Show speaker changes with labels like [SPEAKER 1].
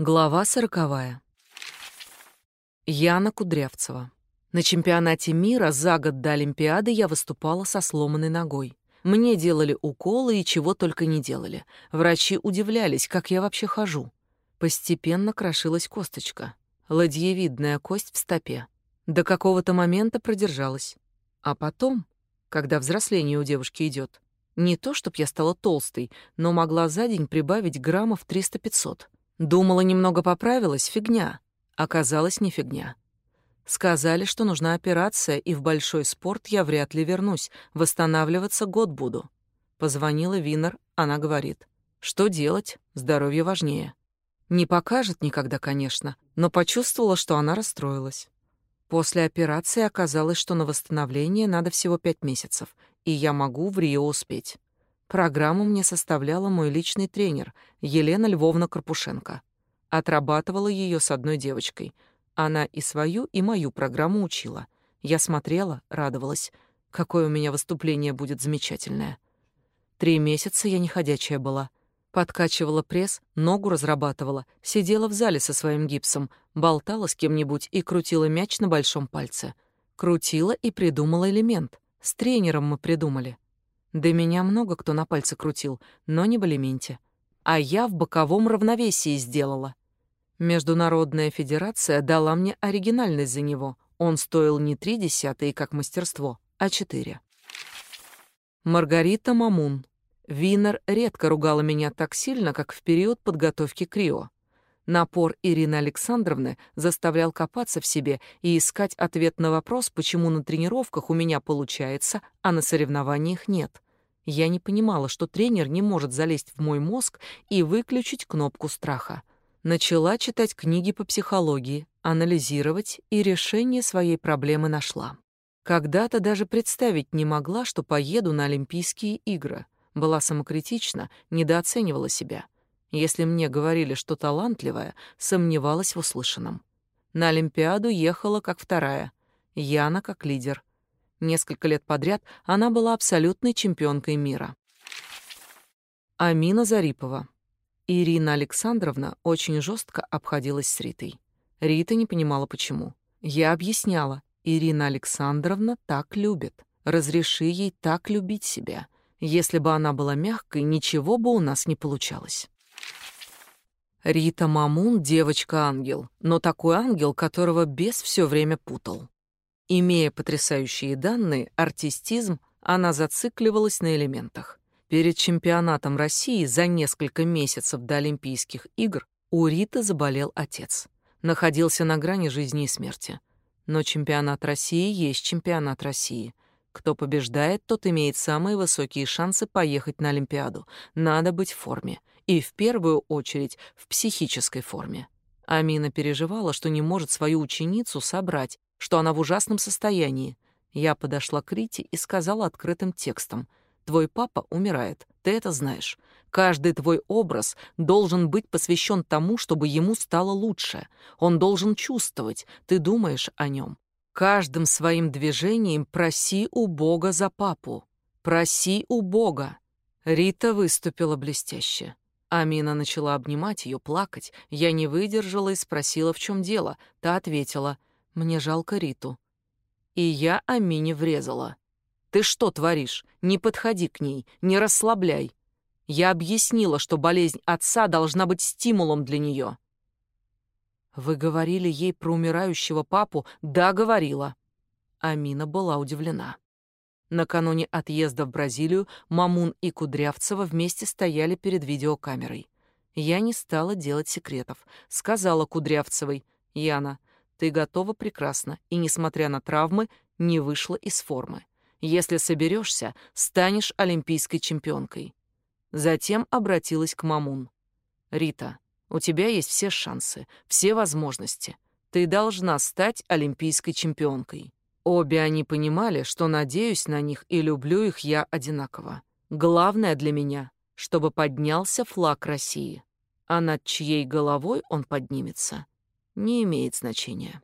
[SPEAKER 1] Глава сороковая. Яна Кудрявцева. На чемпионате мира за год до Олимпиады я выступала со сломанной ногой. Мне делали уколы и чего только не делали. Врачи удивлялись, как я вообще хожу. Постепенно крошилась косточка. Ладьевидная кость в стопе. До какого-то момента продержалась. А потом, когда взросление у девушки идет, не то чтоб я стала толстой, но могла за день прибавить граммов 300-500. Думала, немного поправилась, фигня. Оказалось, не фигня. Сказали, что нужна операция, и в большой спорт я вряд ли вернусь, восстанавливаться год буду. Позвонила Винер, она говорит. Что делать? Здоровье важнее. Не покажет никогда, конечно, но почувствовала, что она расстроилась. После операции оказалось, что на восстановление надо всего пять месяцев, и я могу в Рио успеть. Программу мне составляла мой личный тренер, Елена Львовна Карпушенко. Отрабатывала ее с одной девочкой. Она и свою, и мою программу учила. Я смотрела, радовалась. Какое у меня выступление будет замечательное. Три месяца я не ходячая была. Подкачивала пресс, ногу разрабатывала, сидела в зале со своим гипсом, болтала с кем-нибудь и крутила мяч на большом пальце. Крутила и придумала элемент. С тренером мы придумали. До меня много кто на пальце крутил, но не в элементе. А я в боковом равновесии сделала. Международная федерация дала мне оригинальность за него. Он стоил не три десятые, как мастерство, а четыре. Маргарита Мамун. Винер редко ругала меня так сильно, как в период подготовки к Рио. Напор Ирины Александровны заставлял копаться в себе и искать ответ на вопрос, почему на тренировках у меня получается, а на соревнованиях нет. Я не понимала, что тренер не может залезть в мой мозг и выключить кнопку страха. Начала читать книги по психологии, анализировать и решение своей проблемы нашла. Когда-то даже представить не могла, что поеду на Олимпийские игры. Была самокритична, недооценивала себя — если мне говорили, что талантливая, сомневалась в услышанном. На Олимпиаду ехала как вторая, Яна как лидер. Несколько лет подряд она была абсолютной чемпионкой мира. Амина Зарипова. Ирина Александровна очень жестко обходилась с Ритой. Рита не понимала, почему. Я объясняла. Ирина Александровна так любит. Разреши ей так любить себя. Если бы она была мягкой, ничего бы у нас не получалось. Рита Мамун — девочка-ангел, но такой ангел, которого бес все время путал. Имея потрясающие данные, артистизм, она зацикливалась на элементах. Перед чемпионатом России за несколько месяцев до Олимпийских игр у Риты заболел отец. Находился на грани жизни и смерти. Но чемпионат России есть чемпионат России. Кто побеждает, тот имеет самые высокие шансы поехать на Олимпиаду. Надо быть в форме и в первую очередь в психической форме. Амина переживала, что не может свою ученицу собрать, что она в ужасном состоянии. Я подошла к Рите и сказала открытым текстом: "Твой папа умирает. Ты это знаешь. Каждый твой образ должен быть посвящен тому, чтобы ему стало лучше. Он должен чувствовать, ты думаешь о нем. Каждым своим движением проси у Бога за папу. Проси у Бога. Рита выступила блестяще. Амина начала обнимать ее, плакать. Я не выдержала и спросила, в чем дело. Та ответила, мне жалко Риту. И я Амине врезала. Ты что творишь? Не подходи к ней, не расслабляй. Я объяснила, что болезнь отца должна быть стимулом для нее. Вы говорили ей про умирающего папу? Да, говорила. Амина была удивлена. Накануне отъезда в Бразилию Мамун и Кудрявцева вместе стояли перед видеокамерой. Я не стала делать секретов. Сказала Кудрявцевой, «Яна, ты готова прекрасно, и, несмотря на травмы, не вышла из формы. Если соберешься, станешь олимпийской чемпионкой». Затем обратилась к Мамун. «Рита, у тебя есть все шансы, все возможности. Ты должна стать олимпийской чемпионкой. Обе они понимали, что надеюсь на них и люблю их я одинаково. Главное для меня, чтобы поднялся флаг России. А над чьей головой он поднимется, не имеет значения.